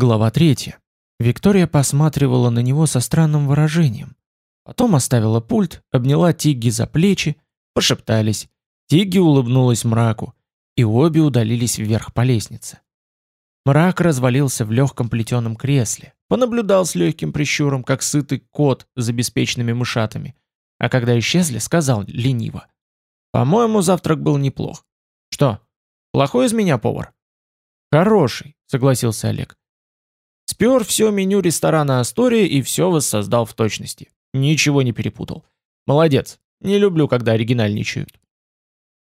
Глава 3. Виктория посматривала на него со странным выражением. Потом оставила пульт, обняла Тигги за плечи, пошептались. Тигги улыбнулась мраку, и обе удалились вверх по лестнице. Мрак развалился в легком плетеном кресле, понаблюдал с легким прищуром, как сытый кот за беспечными мышатами, а когда исчезли, сказал лениво. «По-моему, завтрак был неплох». «Что, плохой из меня повар?» «Хороший», — согласился Олег. Спер все меню ресторана Астория и все воссоздал в точности. Ничего не перепутал. Молодец. Не люблю, когда оригинальничают.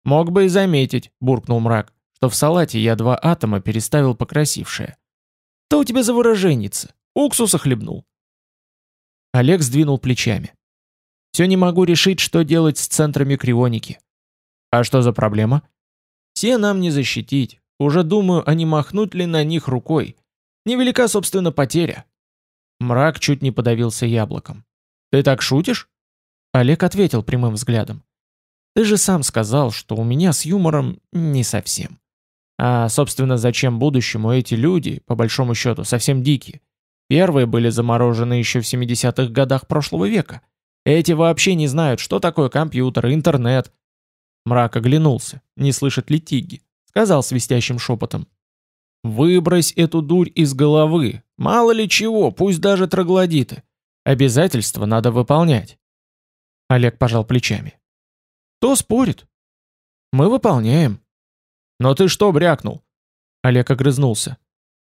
Мог бы и заметить, буркнул мрак, что в салате я два атома переставил покрасившее. То у тебя за выраженница. Уксуса хлебнул. Олег сдвинул плечами. Все не могу решить, что делать с центрами крионики. А что за проблема? Все нам не защитить. Уже думаю, а не махнуть ли на них рукой. Невелика, собственно, потеря. Мрак чуть не подавился яблоком. Ты так шутишь? Олег ответил прямым взглядом. Ты же сам сказал, что у меня с юмором не совсем. А, собственно, зачем будущему эти люди, по большому счету, совсем дикие? Первые были заморожены еще в 70-х годах прошлого века. Эти вообще не знают, что такое компьютер, интернет. Мрак оглянулся, не слышит ли Тиги. Сказал свистящим шепотом. Выбрось эту дурь из головы. Мало ли чего, пусть даже троглодиты. Обязательства надо выполнять. Олег пожал плечами. Кто спорит? Мы выполняем. Но ты что брякнул? Олег огрызнулся.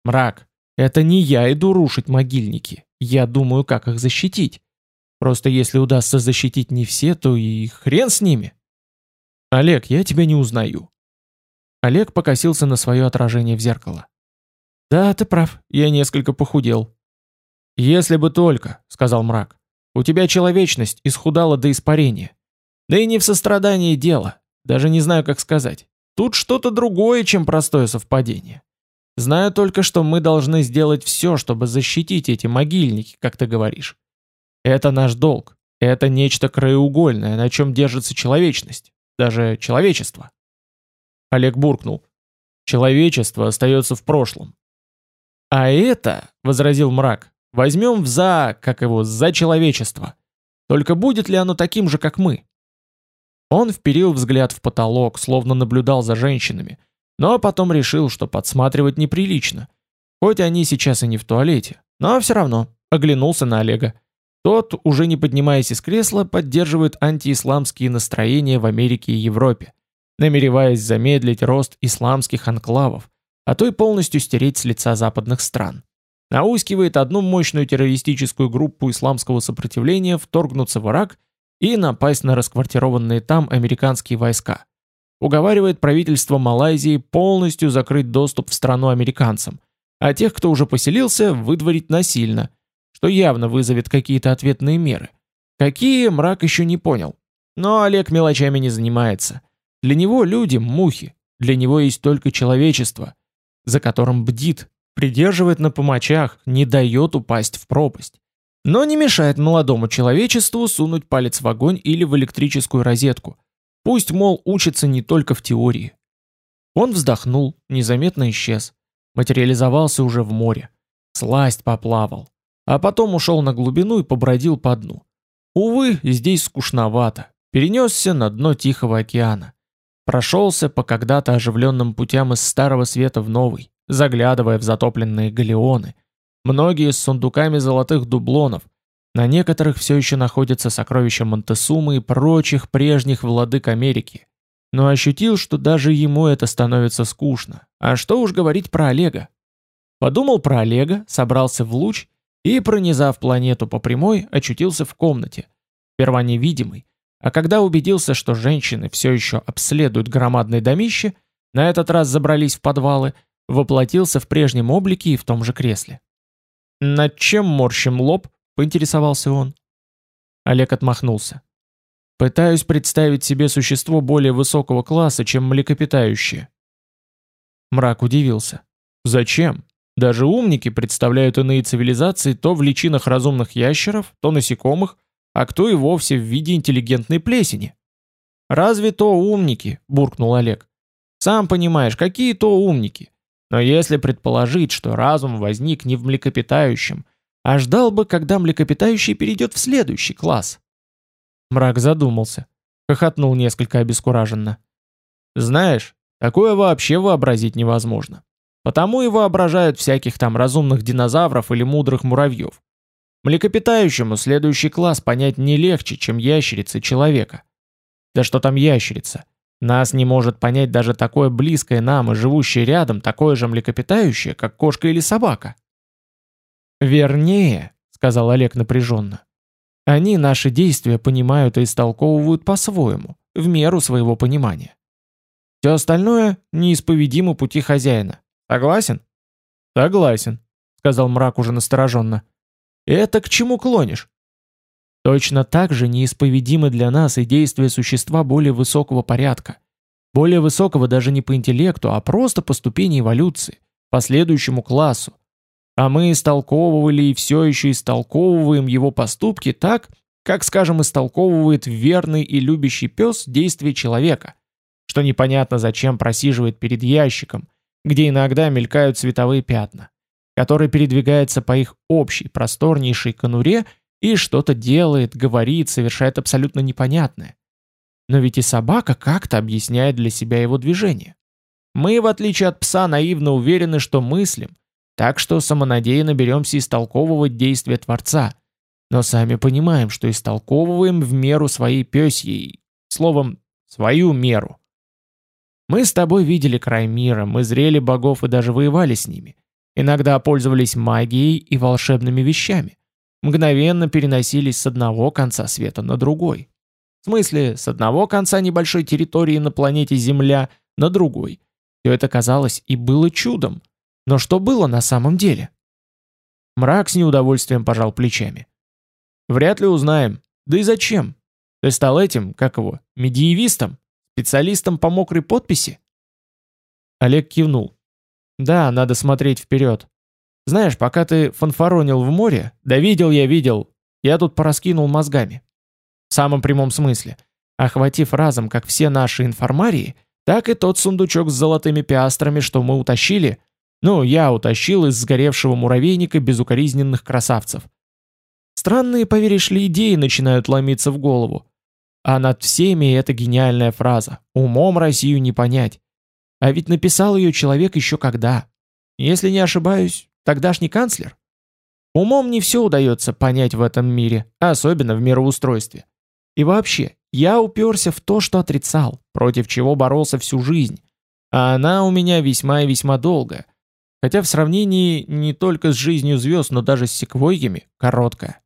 Мрак, это не я иду рушить могильники. Я думаю, как их защитить. Просто если удастся защитить не все, то и хрен с ними. Олег, я тебя не узнаю. Олег покосился на свое отражение в зеркало. «Да, ты прав, я несколько похудел». «Если бы только», — сказал мрак. «У тебя человечность исхудала до испарения. Да и не в сострадании дело, даже не знаю, как сказать. Тут что-то другое, чем простое совпадение. Знаю только, что мы должны сделать все, чтобы защитить эти могильники, как ты говоришь. Это наш долг. Это нечто краеугольное, на чем держится человечность, даже человечество. Олег буркнул. Человечество остается в прошлом. А это, возразил мрак, возьмем за, как его, за человечество. Только будет ли оно таким же, как мы? Он вперил взгляд в потолок, словно наблюдал за женщинами, но потом решил, что подсматривать неприлично. Хоть они сейчас и не в туалете, но все равно оглянулся на Олега. Тот, уже не поднимаясь из кресла, поддерживает антиисламские настроения в Америке и Европе намереваясь замедлить рост исламских анклавов, а то и полностью стереть с лица западных стран. Наускивает одну мощную террористическую группу исламского сопротивления вторгнуться в Ирак и напасть на расквартированные там американские войска. Уговаривает правительство Малайзии полностью закрыть доступ в страну американцам, а тех, кто уже поселился, выдворить насильно, что явно вызовет какие-то ответные меры. Какие, мрак еще не понял. Но Олег мелочами не занимается. Для него люди – мухи, для него есть только человечество, за которым бдит, придерживает на помочах, не дает упасть в пропасть. Но не мешает молодому человечеству сунуть палец в огонь или в электрическую розетку. Пусть, мол, учится не только в теории. Он вздохнул, незаметно исчез. Материализовался уже в море. Сласть поплавал. А потом ушел на глубину и побродил по дну. Увы, здесь скучновато. Перенесся на дно Тихого океана. Прошелся по когда-то оживленным путям из Старого Света в Новый, заглядывая в затопленные галеоны. Многие с сундуками золотых дублонов. На некоторых все еще находятся сокровища Монтесумы и прочих прежних владык Америки. Но ощутил, что даже ему это становится скучно. А что уж говорить про Олега? Подумал про Олега, собрался в луч и, пронизав планету по прямой, очутился в комнате. Сперва невидимый, а когда убедился, что женщины все еще обследуют громадное домище, на этот раз забрались в подвалы, воплотился в прежнем облике и в том же кресле. «Над чем морщим лоб?» — поинтересовался он. Олег отмахнулся. «Пытаюсь представить себе существо более высокого класса, чем млекопитающее». Мрак удивился. «Зачем? Даже умники представляют иные цивилизации то в личинах разумных ящеров, то насекомых, а кто и вовсе в виде интеллигентной плесени. «Разве то умники?» – буркнул Олег. «Сам понимаешь, какие то умники. Но если предположить, что разум возник не в млекопитающем, а ждал бы, когда млекопитающий перейдет в следующий класс. Мрак задумался, хохотнул несколько обескураженно. Знаешь, такое вообще вообразить невозможно. Потому и воображают всяких там разумных динозавров или мудрых муравьев. Млекопитающему следующий класс понять не легче, чем ящерицы человека. Да что там ящерица? Нас не может понять даже такое близкое нам и живущее рядом такое же млекопитающее, как кошка или собака. «Вернее», — сказал Олег напряженно, — «они наши действия понимают и истолковывают по-своему, в меру своего понимания. Все остальное — неисповедимо пути хозяина. Согласен?» «Согласен», — сказал мрак уже настороженно. «Это к чему клонишь?» Точно так же неисповедимы для нас и действия существа более высокого порядка. Более высокого даже не по интеллекту, а просто по ступени эволюции, по следующему классу. А мы истолковывали и все еще истолковываем его поступки так, как, скажем, истолковывает верный и любящий пес действия человека, что непонятно зачем просиживает перед ящиком, где иногда мелькают цветовые пятна, который передвигается по их общей просторнейшей конуре и что-то делает, говорит, совершает абсолютно непонятное. Но ведь и собака как-то объясняет для себя его движение. Мы, в отличие от пса, наивно уверены, что мыслим, так что самонадеянно беремся истолковывать действия Творца, но сами понимаем, что истолковываем в меру своей пёсьей, словом, свою меру. Мы с тобой видели край мира, мы зрели богов и даже воевали с ними. Иногда пользовались магией и волшебными вещами мгновенно переносились с одного конца света на другой. В смысле, с одного конца небольшой территории на планете Земля на другой. Все это казалось и было чудом. Но что было на самом деле? Мрак с неудовольствием пожал плечами. Вряд ли узнаем. Да и зачем? Ты стал этим, как его, медиевистом? Специалистом по мокрой подписи? Олег кивнул. Да, надо смотреть вперед. Знаешь, пока ты фанфаронил в море, да видел я, видел, я тут пораскинул мозгами. В самом прямом смысле. Охватив разом как все наши информарии, так и тот сундучок с золотыми пиастрами, что мы утащили, ну, я утащил из сгоревшего муравейника безукоризненных красавцев. Странные, поверишь ли, идеи начинают ломиться в голову. А над всеми эта гениальная фраза «Умом Россию не понять». А ведь написал ее человек еще когда. Если не ошибаюсь, Тогдашний канцлер? Умом не все удается понять в этом мире, особенно в мироустройстве. И вообще, я уперся в то, что отрицал, против чего боролся всю жизнь. А она у меня весьма и весьма долгая. Хотя в сравнении не только с жизнью звезд, но даже с секвойями, короткая.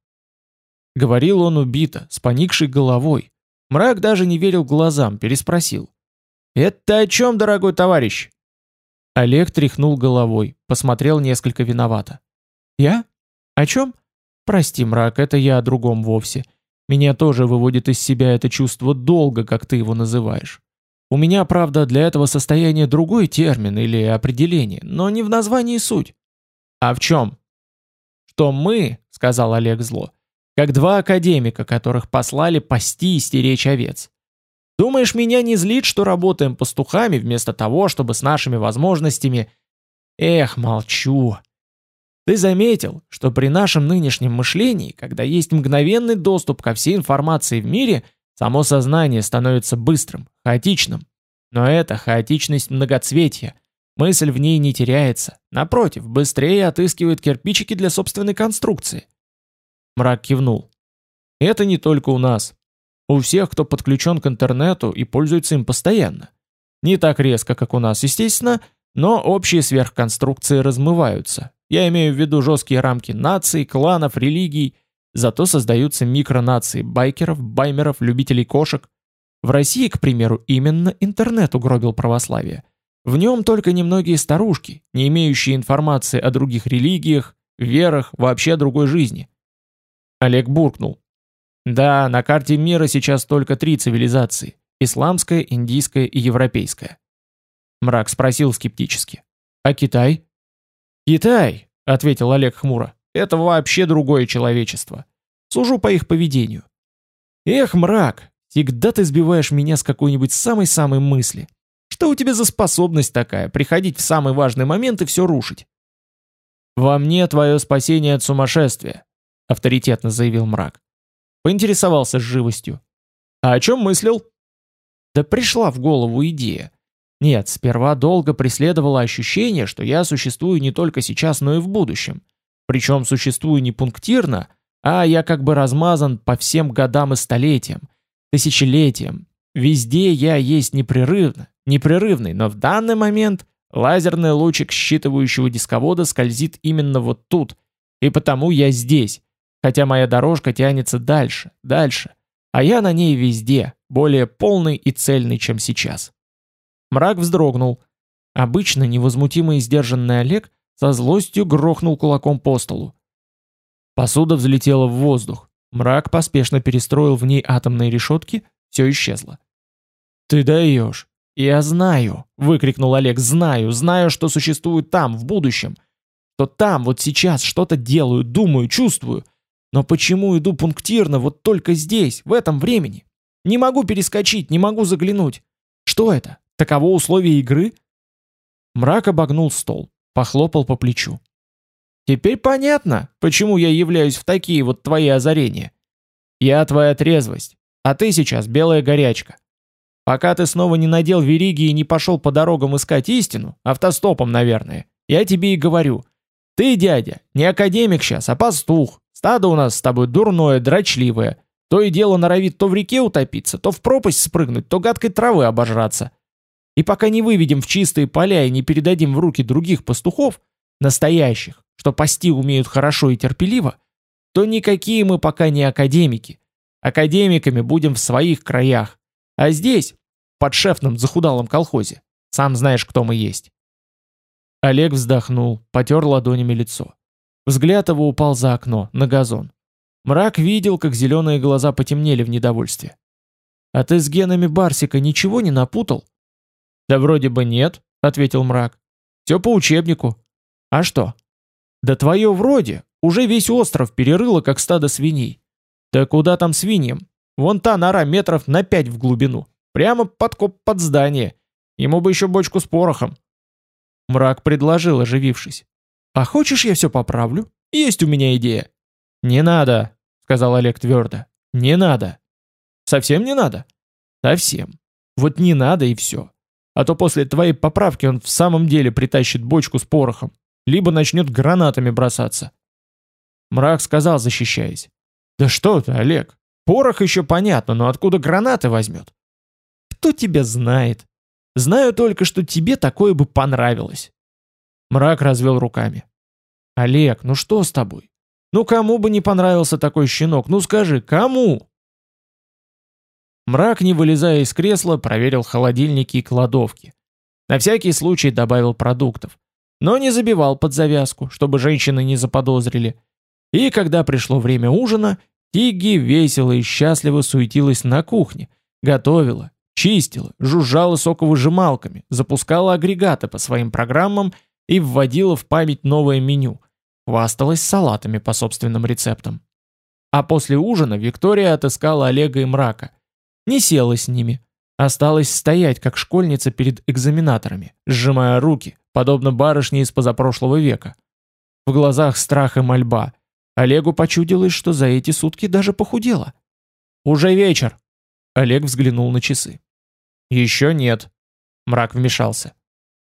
Говорил он убито, с поникшей головой. Мрак даже не верил глазам, переспросил. «Это о чем, дорогой товарищ?» Олег тряхнул головой, посмотрел несколько виновато. «Я? О чем? Прости, мрак, это я о другом вовсе. Меня тоже выводит из себя это чувство долга, как ты его называешь. У меня, правда, для этого состояния другой термин или определение, но не в названии суть. А в чем? Что мы, сказал Олег зло, как два академика, которых послали пасти и стеречь овец. Думаешь, меня не злит, что работаем пастухами вместо того, чтобы с нашими возможностями... Эх, молчу. Ты заметил, что при нашем нынешнем мышлении, когда есть мгновенный доступ ко всей информации в мире, само сознание становится быстрым, хаотичным. Но это хаотичность многоцветия. Мысль в ней не теряется. Напротив, быстрее отыскивает кирпичики для собственной конструкции. Мрак кивнул. Это не только у нас. У всех, кто подключен к интернету и пользуется им постоянно. Не так резко, как у нас, естественно, но общие сверхконструкции размываются. Я имею в виду жесткие рамки наций, кланов, религий, зато создаются микронации байкеров, баймеров, любителей кошек. В России, к примеру, именно интернет угробил православие. В нем только немногие старушки, не имеющие информации о других религиях, верах, вообще другой жизни. Олег буркнул. Да, на карте мира сейчас только три цивилизации – исламская, индийская и европейская. Мрак спросил скептически. А Китай? Китай, ответил Олег хмуро, это вообще другое человечество. Сужу по их поведению. Эх, мрак, всегда ты сбиваешь меня с какой-нибудь самой-самой мысли. Что у тебя за способность такая, приходить в самый важный момент и все рушить? «Во мне твое спасение от сумасшествия», — авторитетно заявил мрак. Поинтересовался с живостью. «А о чем мыслил?» Да пришла в голову идея. Нет, сперва долго преследовало ощущение, что я существую не только сейчас, но и в будущем. Причем существую не пунктирно, а я как бы размазан по всем годам и столетиям, тысячелетиям. Везде я есть непрерывно, непрерывный, но в данный момент лазерный лучик считывающего дисковода скользит именно вот тут, и потому я здесь, хотя моя дорожка тянется дальше, дальше, а я на ней везде, более полный и цельный, чем сейчас. Мрак вздрогнул. Обычно невозмутимый и сдержанный Олег со злостью грохнул кулаком по столу. Посуда взлетела в воздух. Мрак поспешно перестроил в ней атомные решетки, все исчезло. «Ты даешь!» «Я знаю!» — выкрикнул Олег. «Знаю! Знаю, что существует там, в будущем! Что там, вот сейчас, что-то делаю, думаю, чувствую! Но почему иду пунктирно вот только здесь, в этом времени? Не могу перескочить, не могу заглянуть. Что это? Таково условие игры? Мрак обогнул стол, похлопал по плечу. Теперь понятно, почему я являюсь в такие вот твои озарения. Я твоя трезвость, а ты сейчас белая горячка. Пока ты снова не надел вериги и не пошел по дорогам искать истину, автостопом, наверное, я тебе и говорю. Ты, дядя, не академик сейчас, а пастух, Стадо у нас с тобой дурное, дрочливое. То и дело норовит то в реке утопиться, то в пропасть спрыгнуть, то гадкой травы обожраться. И пока не выведем в чистые поля и не передадим в руки других пастухов, настоящих, что пасти умеют хорошо и терпеливо, то никакие мы пока не академики. Академиками будем в своих краях. А здесь, под шефным захудалом колхозе, сам знаешь, кто мы есть. Олег вздохнул, потер ладонями лицо. Взгляд его упал за окно, на газон. Мрак видел, как зеленые глаза потемнели в недовольстве. «А ты с генами Барсика ничего не напутал?» «Да вроде бы нет», — ответил мрак. «Все по учебнику». «А что?» «Да твое вроде. Уже весь остров перерыло, как стадо свиней». «Да куда там свиньям? Вон та нора метров на пять в глубину. Прямо подкоп под здание. Ему бы еще бочку с порохом». Мрак предложил, оживившись. А хочешь, я все поправлю? Есть у меня идея. Не надо, сказал Олег твердо. Не надо. Совсем не надо? Совсем. Вот не надо и все. А то после твоей поправки он в самом деле притащит бочку с порохом, либо начнет гранатами бросаться. Мрак сказал, защищаясь. Да что ты, Олег, порох еще понятно, но откуда гранаты возьмет? Кто тебя знает? Знаю только, что тебе такое бы понравилось. Мрак развел руками. «Олег, ну что с тобой? Ну кому бы не понравился такой щенок? Ну скажи, кому?» Мрак, не вылезая из кресла, проверил холодильники и кладовки. На всякий случай добавил продуктов. Но не забивал под завязку, чтобы женщины не заподозрили. И когда пришло время ужина, Тигги весело и счастливо суетилась на кухне, готовила, чистила, жужжала соковыжималками, запускала агрегаты по своим программам и вводила в память новое меню, хвасталась салатами по собственным рецептам. А после ужина Виктория отыскала Олега и Мрака. Не села с ними, осталась стоять, как школьница перед экзаменаторами, сжимая руки, подобно барышне из позапрошлого века. В глазах страх и мольба. Олегу почудилось, что за эти сутки даже похудела. «Уже вечер!» Олег взглянул на часы. «Еще нет». Мрак вмешался.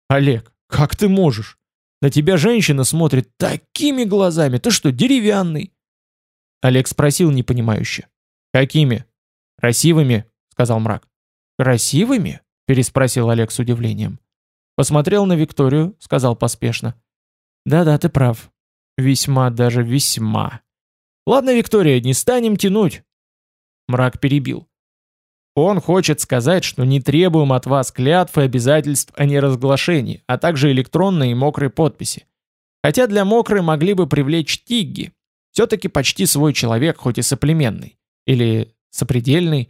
«Олег, как ты можешь? На тебя женщина смотрит такими глазами. Ты что, деревянный? Олег спросил непонимающе. Какими? Красивыми, сказал мрак. Красивыми? переспросил Олег с удивлением. Посмотрел на Викторию, сказал поспешно. Да-да, ты прав. Весьма даже весьма. Ладно, Виктория, не станем тянуть. Мрак перебил. Он хочет сказать, что не требуем от вас клятв и обязательств о неразглашении, а также электронной и мокрой подписи. Хотя для мокрой могли бы привлечь Тигги. Все-таки почти свой человек, хоть и соплеменный. Или сопредельный.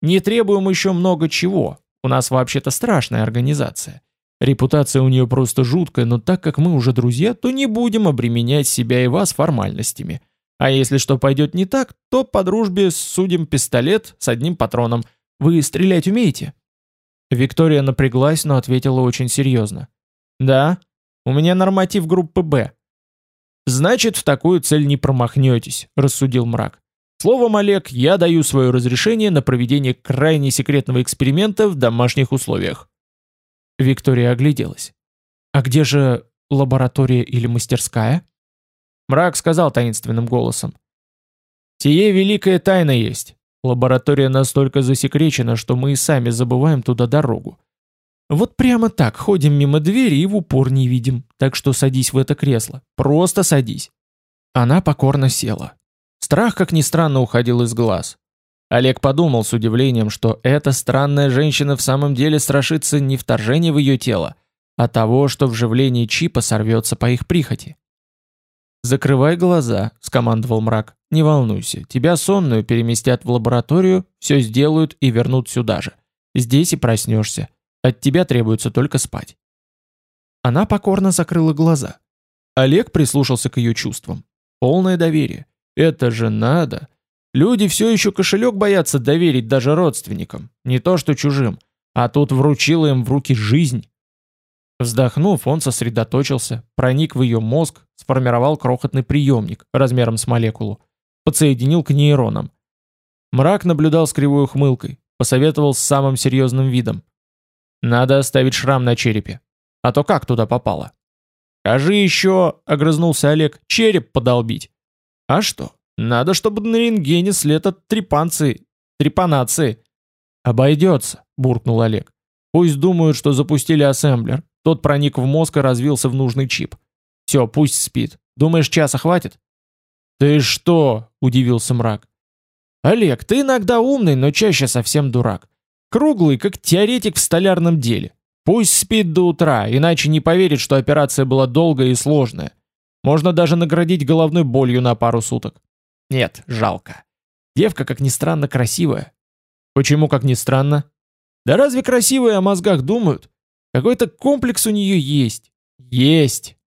Не требуем еще много чего. У нас вообще-то страшная организация. Репутация у нее просто жуткая, но так как мы уже друзья, то не будем обременять себя и вас формальностями. А если что пойдет не так, то по дружбе судим пистолет с одним патроном. Вы стрелять умеете?» Виктория напряглась, но ответила очень серьезно. «Да, у меня норматив группы «Б». «Значит, в такую цель не промахнетесь», — рассудил мрак. «Словом, Олег, я даю свое разрешение на проведение крайне секретного эксперимента в домашних условиях». Виктория огляделась. «А где же лаборатория или мастерская?» Мрак сказал таинственным голосом. «Сие великая тайна есть. Лаборатория настолько засекречена, что мы и сами забываем туда дорогу. Вот прямо так ходим мимо двери и в упор не видим, так что садись в это кресло. Просто садись». Она покорно села. Страх, как ни странно, уходил из глаз. Олег подумал с удивлением, что эта странная женщина в самом деле страшится не вторжения в ее тело, а того, что вживление чипа сорвется по их прихоти. «Закрывай глаза», — скомандовал мрак. «Не волнуйся, тебя сонную переместят в лабораторию, все сделают и вернут сюда же. Здесь и проснешься. От тебя требуется только спать». Она покорно закрыла глаза. Олег прислушался к ее чувствам. Полное доверие. Это же надо. Люди все еще кошелек боятся доверить даже родственникам, не то что чужим. А тут вручила им в руки жизнь. Вздохнув, он сосредоточился, проник в ее мозг, сформировал крохотный приемник размером с молекулу, подсоединил к нейронам. Мрак наблюдал с кривой ухмылкой, посоветовал с самым серьезным видом. «Надо оставить шрам на черепе. А то как туда попало?» «Скажи еще», — огрызнулся Олег, — «череп подолбить». «А что? Надо, чтобы на рентгене след от трепанции, трепанации». «Обойдется», — буркнул Олег. «Пусть думают, что запустили ассемблер, тот проник в мозг и развился в нужный чип. Все, пусть спит. Думаешь, часа хватит? Ты что? Удивился мрак. Олег, ты иногда умный, но чаще совсем дурак. Круглый, как теоретик в столярном деле. Пусть спит до утра, иначе не поверит, что операция была долгая и сложная. Можно даже наградить головной болью на пару суток. Нет, жалко. Девка, как ни странно, красивая. Почему, как ни странно? Да разве красивые о мозгах думают? Какой-то комплекс у нее есть. Есть.